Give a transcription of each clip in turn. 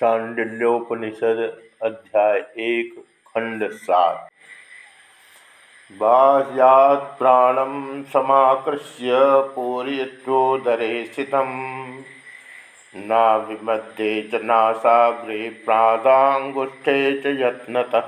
शाण्डिल्योपनिषद अध्याय एक, खंड सात। बाह्यात् प्राणं समाकृष्य पूरयित्वोदरे स्थितं नाभिमध्ये च नासाग्रे प्रादाङ्गुष्ठे च यत्नतः।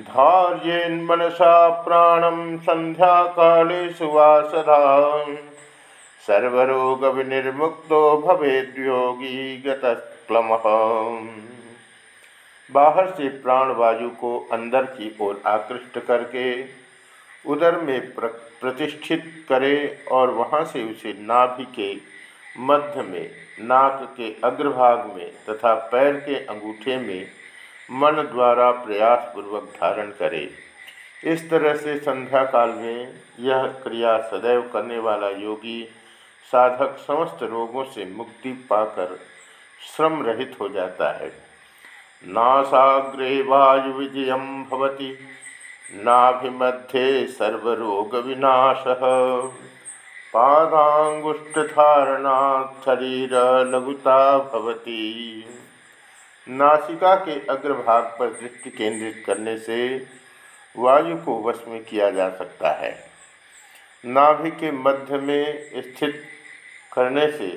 धार्येन्मनसा प्राणं सन्ध्याकाले सुवासदा सर्वरोग विनिर्मुक्तो भवेद्योगी गतक्लम बाहर से प्राण वायु को अंदर की ओर आकृष्ट करके उदर में प्र, प्रतिष्ठित करे और वहाँ से उसे नाभि के मध्य में नाक के अग्रभाग में तथा पैर के अंगूठे में मन द्वारा प्रयास पूर्वक धारण करे। इस तरह से संध्या काल में यह क्रिया सदैव करने वाला योगी साधक समस्त रोगों से मुक्ति पाकर श्रम रहित हो जाता है। नासाग्रे वायु विजय भवती, नाभिमध्ये सर्वरोग विनाश। पादांगुष्ठारणा शरीर लघुता भवती। नासिका के अग्रभाग पर दृष्टि केंद्रित करने से वायु को वश में किया जा सकता है। नाभि के मध्य में स्थित करने से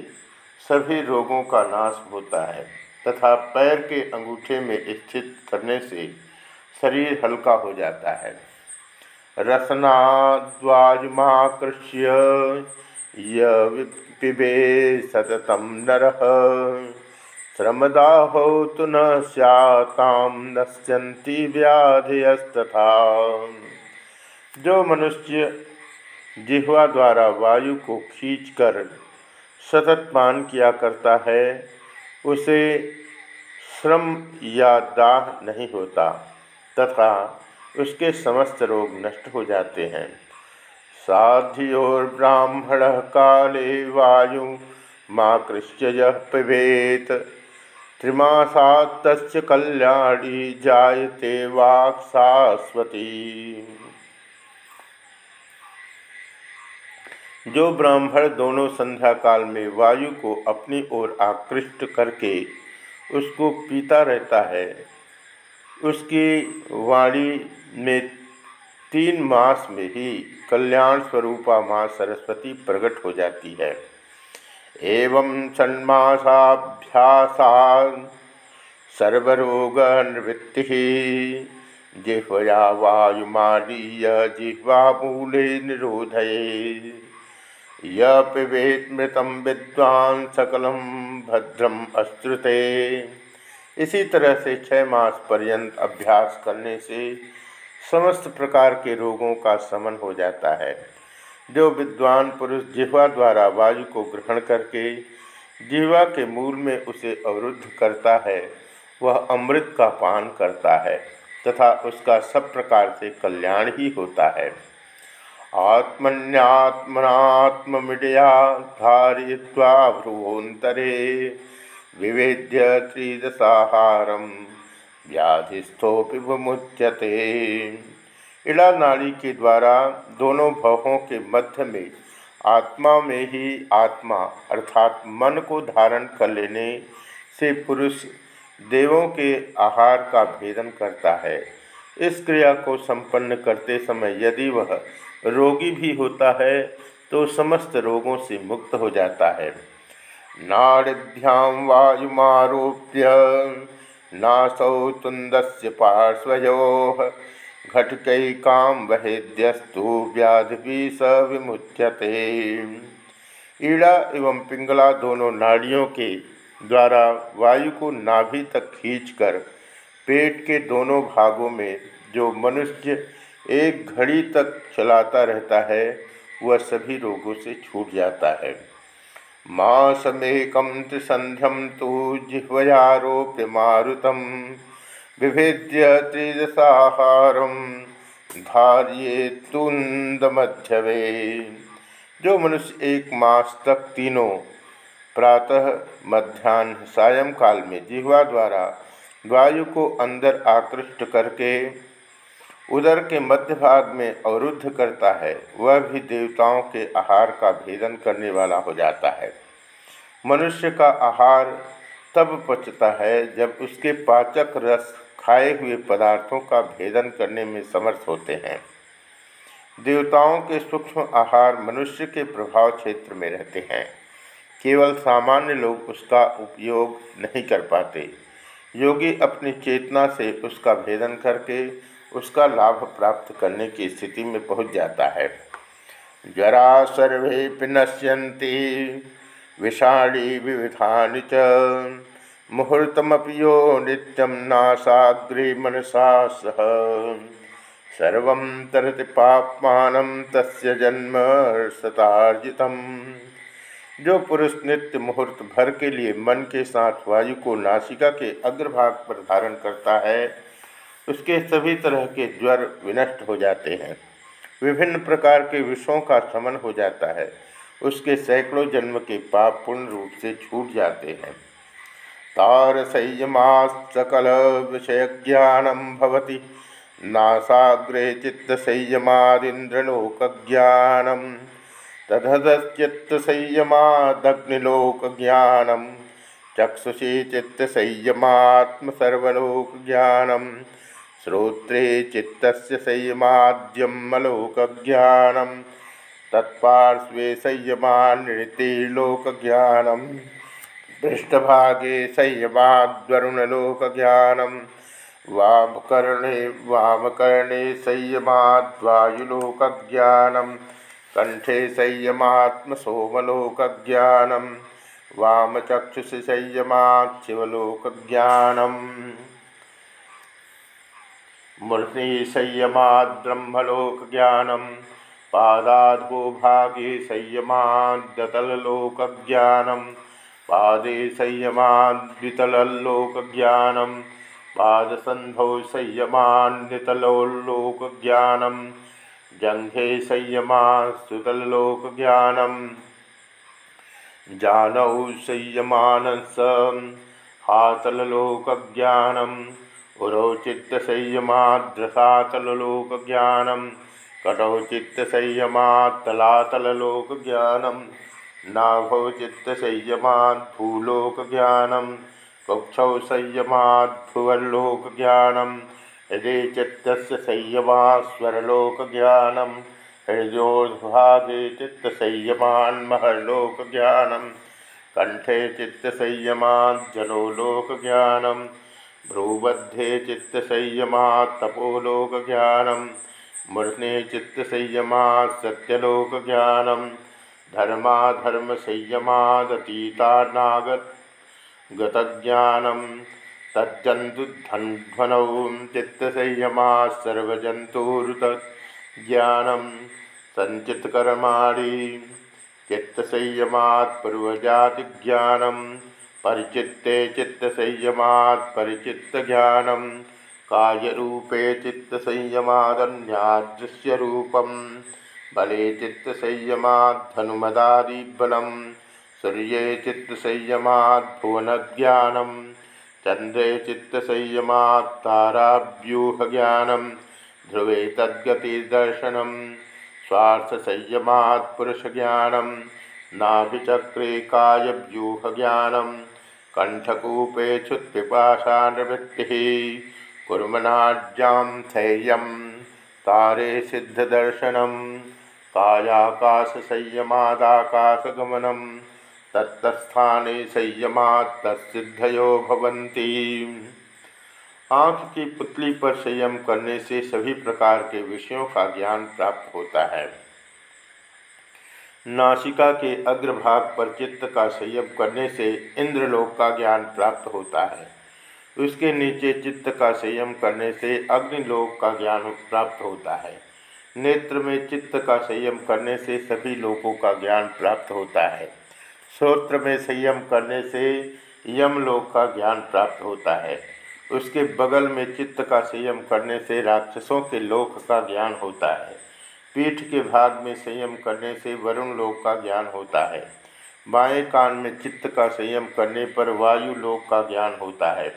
सभी रोगों का नाश होता है तथा पैर के अंगूठे में स्थित करने से शरीर हल्का हो जाता है। रसनाद्वाजुमाकृष्य पिबे सततम नर। श्रमदाहो तो न सैताम नश्यंती व्याधियस्तथा। जो मनुष्य जिह्वा द्वारा वायु को खींचकर सतत पान किया करता है, उसे श्रम या दाह नहीं होता तथा उसके समस्त रोग नष्ट हो जाते हैं। ब्राह्मण काले वायु, माँ कृष्य पिबेत। त्रिमासात कल्याणी जायते वाक् शाश्वती। जो ब्राह्मण दोनों संध्या काल में वायु को अपनी ओर आकृष्ट करके उसको पीता रहता है, उसकी वाणी में तीन मास में ही कल्याण स्वरूपा माँ सरस्वती प्रकट हो जाती है। एवं षण्मासाभ्यासा सर्वरोग निवृत्ति जिह्वया वायुमालीय जिह्वामूले निरोधये। मृतम विद्वान सकलम भद्रम अश्रुते। इसी तरह से छः मास पर्यंत अभ्यास करने से समस्त प्रकार के रोगों का समन हो जाता है। जो विद्वान पुरुष जिह्वा द्वारा वायु को ग्रहण करके जिह्वा के मूल में उसे अवरुद्ध करता है, वह अमृत का पान करता है, तथा उसका सब प्रकार से कल्याण ही होता है। आत्मन्यात्मनात्ममीडया धारय्वा भ्रुवोन्तरे विवेद्य त्रिदशाहारम व्याधिस्थोपि विमुच्यते। इड़ा नाड़ी के द्वारा दोनों भवों के मध्य में आत्मा में ही आत्मा अर्थात मन को धारण कर लेने से पुरुष देवों के आहार का भेदन करता है। इस क्रिया को संपन्न करते समय यदि वह रोगी भी होता है तो समस्त रोगों से मुक्त हो जाता है। नाड़भ्याम वायुमारोप्य, नासौ तुंदस्य पार्श्वयो काम वहेद्यस्तु व्याधि स विमुच्यते। ईड़ा एवं पिंगला दोनों नाड़ियों के द्वारा वायु को नाभि तक खींचकर पेट के दोनों भागों में जो मनुष्य एक घड़ी तक चलाता रहता है, वह सभी रोगों से छूट जाता है। मासमेकम त्रिसंध्यम तो जिह्वयारोप्य मारुतम, विभेद्य त्रिदशाहारम धार्ये तुंद मध्यवे जो मनुष्य एक मास तक तीनों, प्रातः मध्यान्ह सायंकाल में जिह्वा द्वारा वायु को अंदर आकृष्ट करके उदर के मध्य भाग में अवरुद्ध करता है, वह भी देवताओं के आहार का भेदन करने वाला हो जाता है। मनुष्य का आहार तब पचता है जब उसके पाचक रस खाए हुए पदार्थों का भेदन करने में समर्थ होते हैं। देवताओं के सूक्ष्म आहार मनुष्य के प्रभाव क्षेत्र में रहते हैं। केवल सामान्य लोग उसका उपयोग नहीं कर पाते। योगी अपनी चेतना से उसका भेदन करके उसका लाभ प्राप्त करने की स्थिति में पहुँच जाता है। जरा सर्वे पिनश्यन्ति, विषाणी विविधा च। मुहूर्तमपि नित्यम नासाग्रे मनसा सह। सर्व तरति पापमान, तस्य जन्म सतार्जितम। जो पुरुष नित्य मुहूर्त भर के लिए मन के साथ वायु को नासिका के अग्रभाग पर धारण करता है उसके सभी तरह के ज्वर विनष्ट हो जाते हैं। विभिन्न प्रकार के विषयों का समन हो जाता है। उसके सैकड़ों जन्म के पाप पूर्ण रूप से छूट जाते हैं। तार संयमा सकल विषय ज्ञानम भवती। नासाग्रे चित्त संयमादिंद्रलोक ज्ञानम तदचित्तसंयमादग्निलोकज्ञानं चक्षुषी चित्तसंयमात्मसर्वलोकज्ञानं। श्रोत्रे चित्तस्य संयमाद्यमलोकज्ञानं तत्पार्श्वे संयमान्नृतिलोकज्ञानं पृष्ठभागे संयमाद्वरुणलोकज्ञानं वामकर्णे वामकर्णे कंठे संयमात्मसोमलोकज्ञानं वामचक्षुषि संयमाच्छिवलोकज्ञानम् मूर्ति संयमाद्ब्रह्मलोकज्ञानं पादाद्भूभागे संयमाद्दतललोकज्ञानं पादे संयमाद्वितलोक ज्ञानम पाद संयमाद्वितलल्लोकज्ञानं पादसन्धौ संयमान्वितलोल्लोकज्ञानं जंघे संयमा सुतलोकज्ञानम जानौ संयमानस हातलोकज्ञानम उरौ चित्तसंयमाद्रसातलोकज्ञानम कटौ चित्तसंयमात्तलातलोकज्ञानम नाभौ चित्तसंयमाद्भूलोकज्ञानम कक्षौ संयमाद्भुवल्लोकज्ञानम। हृदय चित्त संयमास्वरलोकज्ञानम हृदयोभागे चित्तसंयमान्महर्लोकज्ञानम कंठे चित्तसंयमाज्जलोलोकज्ञानम भ्रूमध्ये चित्तसंयमात्तपोलोकज्ञानम मूर्धने चित्तसंयमात् सत्यलोकज्ञानम धर्माधर्मसंयमादतीतानागत गतज्ञानम तज्जंतुध्वनौ चित्तसंयमा सर्वजंतुरुत ज्ञानम संचितकर्माणी चित्तसंयमात् पूर्वजातिज्ञानम परिचित्ते चित्तसंयमात् परिचित्तज्ञानम। कायरूपे चित्तसंयमादन्यादृश्यरूपं बले चित्तसंयमाद्धनुमदादिबलं सूर्ये चित्तसंयमाद्भुवनज्ञानम् चंद्रे चित्तसंयमात्ताराव्यूहज्ञानं ध्रुवे तद्गतिदर्शन स्वार्थसंयमात् पुरुषज्ञानं नाभिचक्रे कायव्यूहज्ञानं कण्ठकूपे क्षुत्पिपाशानवृत्तिः कुर्मनाज्यां धैर्यं तारे सिद्धदर्शनं कायाकाशसंयमादाकाशगमनम् तत्स्थाने संयमात तत्सिद्धयो आँख की पुतली पर संयम करने से सभी प्रकार के विषयों का ज्ञान प्राप्त होता है। नासिका के अग्रभाग पर चित्त का संयम करने से इंद्रलोक का ज्ञान प्राप्त होता है। उसके नीचे चित्त का संयम करने से अग्निलोक का ज्ञान प्राप्त होता है। नेत्र में चित्त का संयम करने से सभी लोकों का ज्ञान प्राप्त होता है। श्रोत्र में संयम करने से यमलोक का ज्ञान प्राप्त होता है। उसके बगल में चित्त का संयम करने से राक्षसों के लोक का ज्ञान होता है। पीठ के भाग में संयम करने से वरुण लोक का ज्ञान होता है। बाएँ कान में चित्त का संयम करने पर वायु लोक का ज्ञान होता है।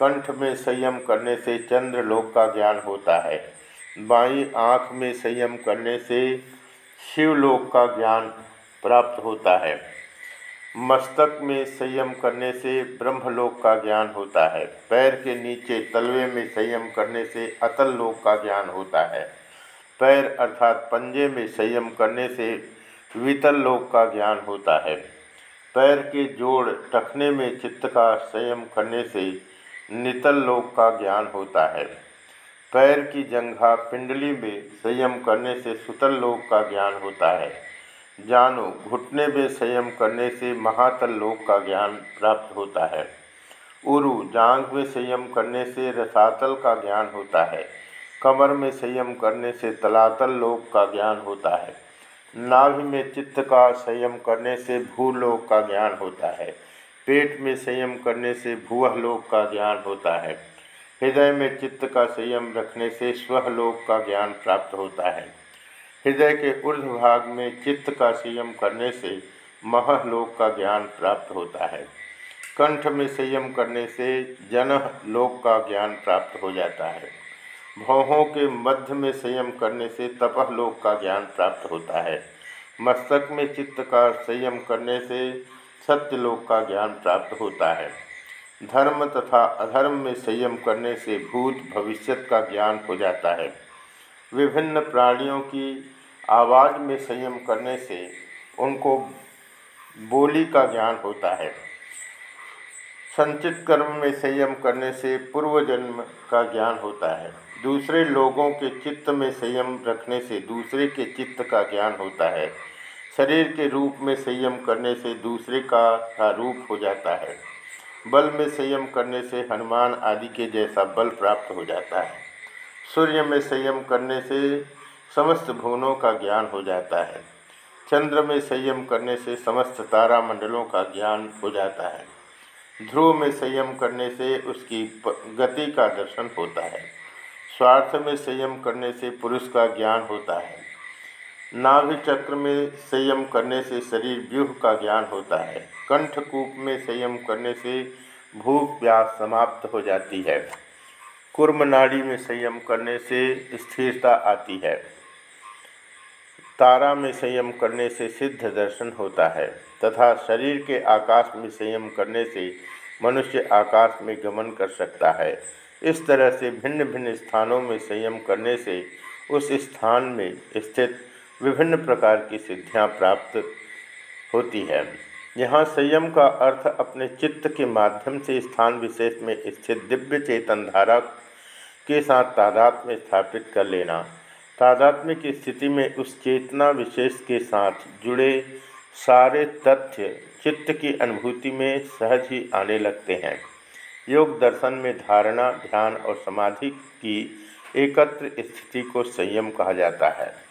कंठ में संयम करने से चंद्र लोक का ज्ञान होता है। बाई आँख में संयम करने से शिवलोक का ज्ञान प्राप्त होता है। मस्तक में संयम करने से ब्रह्मलोक का ज्ञान होता है। पैर के नीचे तलवे में संयम करने से अतल लोक का ज्ञान होता है। पैर अर्थात पंजे में संयम करने से वितल लोक का ज्ञान होता है। पैर के जोड़ टखने में चित्त का संयम करने से नितल लोक का ज्ञान होता है। पैर की जंघा पिंडली में संयम करने से सुतल लोक का ज्ञान होता है। जानो, घुटने में संयम करने से महातल लोक का ज्ञान प्राप्त होता है। उरु जांग में संयम करने से रसातल का ज्ञान होता है। कमर में संयम करने से तलातल लोक का ज्ञान होता है। नाभि में चित्त का संयम करने से भूलोक का ज्ञान होता है। पेट में संयम करने से भूवह लोक का ज्ञान होता है। हृदय में चित्त का संयम रखने से स्वलोक का ज्ञान प्राप्त होता है। हृदय के ऊर्ध भाग में चित्त का संयम करने से महलोक का ज्ञान प्राप्त होता है। कंठ में संयम करने से जन लोक का ज्ञान प्राप्त हो जाता है। भौहों के मध्य में संयम करने से तपह लोक का ज्ञान प्राप्त होता है। मस्तक में चित्त का संयम करने से सत्यलोक का ज्ञान प्राप्त होता है। धर्म तथा अधर्म में संयम करने से भूत भविष्यत का ज्ञान हो जाता है। विभिन्न प्राणियों की आवाज़ में संयम करने से उनको बोली का ज्ञान होता है। संचित कर्म में संयम करने से पूर्व जन्म का ज्ञान होता है। दूसरे लोगों के चित्त में संयम रखने से दूसरे के चित्त का ज्ञान होता है। शरीर के रूप में संयम करने से दूसरे का रूप हो जाता है। बल में संयम करने से हनुमान आदि के जैसा बल प्राप्त हो जाता है। सूर्य में संयम करने से समस्त भुवनों का ज्ञान हो जाता है। चंद्र में संयम करने से समस्त तारा मंडलों का ज्ञान हो जाता है। ध्रुव में संयम करने से उसकी गति का दर्शन होता है। स्वार्थ में संयम करने से पुरुष का ज्ञान होता है। नाभि चक्र में संयम करने से शरीर व्यूह का ज्ञान होता है। कंठकूप में संयम करने से भूख प्यास समाप्त हो जाती है। कुर्म नाड़ी में संयम करने से स्थिरता आती है। तारा में संयम करने से सिद्ध दर्शन होता है, तथा शरीर के आकाश में संयम करने से मनुष्य आकाश में गमन कर सकता है। इस तरह से भिन्न भिन्न स्थानों में संयम करने से उस स्थान में स्थित विभिन्न प्रकार की सिद्धियाँ प्राप्त होती है। यहाँ संयम का अर्थ अपने चित्त के माध्यम से स्थान विशेष में स्थित दिव्य चेतन धारा के साथ तादाद में स्थापित कर लेना। तादात्म्य की स्थिति में उस चेतना विशेष के साथ जुड़े सारे तथ्य चित्त की अनुभूति में सहज ही आने लगते हैं। योग दर्शन में धारणा, ध्यान और समाधि की एकत्र स्थिति को संयम कहा जाता है।